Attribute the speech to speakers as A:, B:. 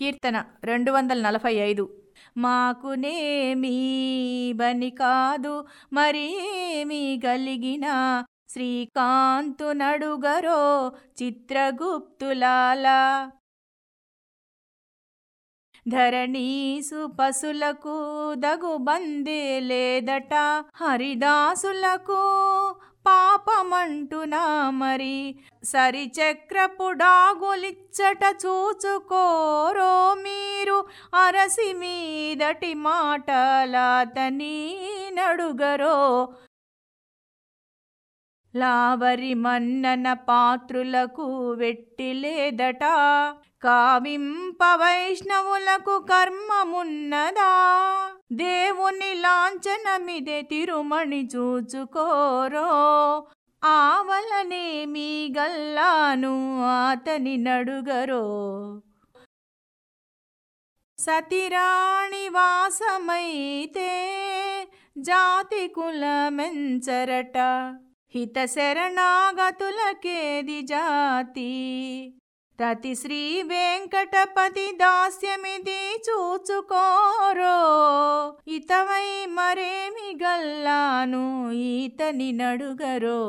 A: కీర్తన రెండు వందల నలభై ఐదు. మాకునేమీ బని కాదు మరేమి గలిగిన. శ్రీకాంతు నడుగరో చిత్రగుప్తులాల. ధరణీసు పశులకు దగు బందే లేదట. హరిదాసులకు పాపమంటునా మరి. సరిచక్రపుడాగులిచ్చట చూచుకో. అరసి మీదటి మాటలాతని నడుగరో. లావరి మన్నన పాత్రులకు వెట్టిలేదట కావింప వైష్ణవులకు కర్మమున్నదా. దేవుని లాంఛనమిదే తిరుమణి చూచుకోరో. ఆవలనే మీ గల్లాను అతని నడుగరో. సతిరాణి వాసమైతే జాతి కులమెంచరట. హిత శరణాగతులకేది జాతి? తతి శ్రీ వెంకటపతి దాస్యమిది చూచుకోరో. ఇతవై మరేమి గల్లాను ఈతని నడుగరో?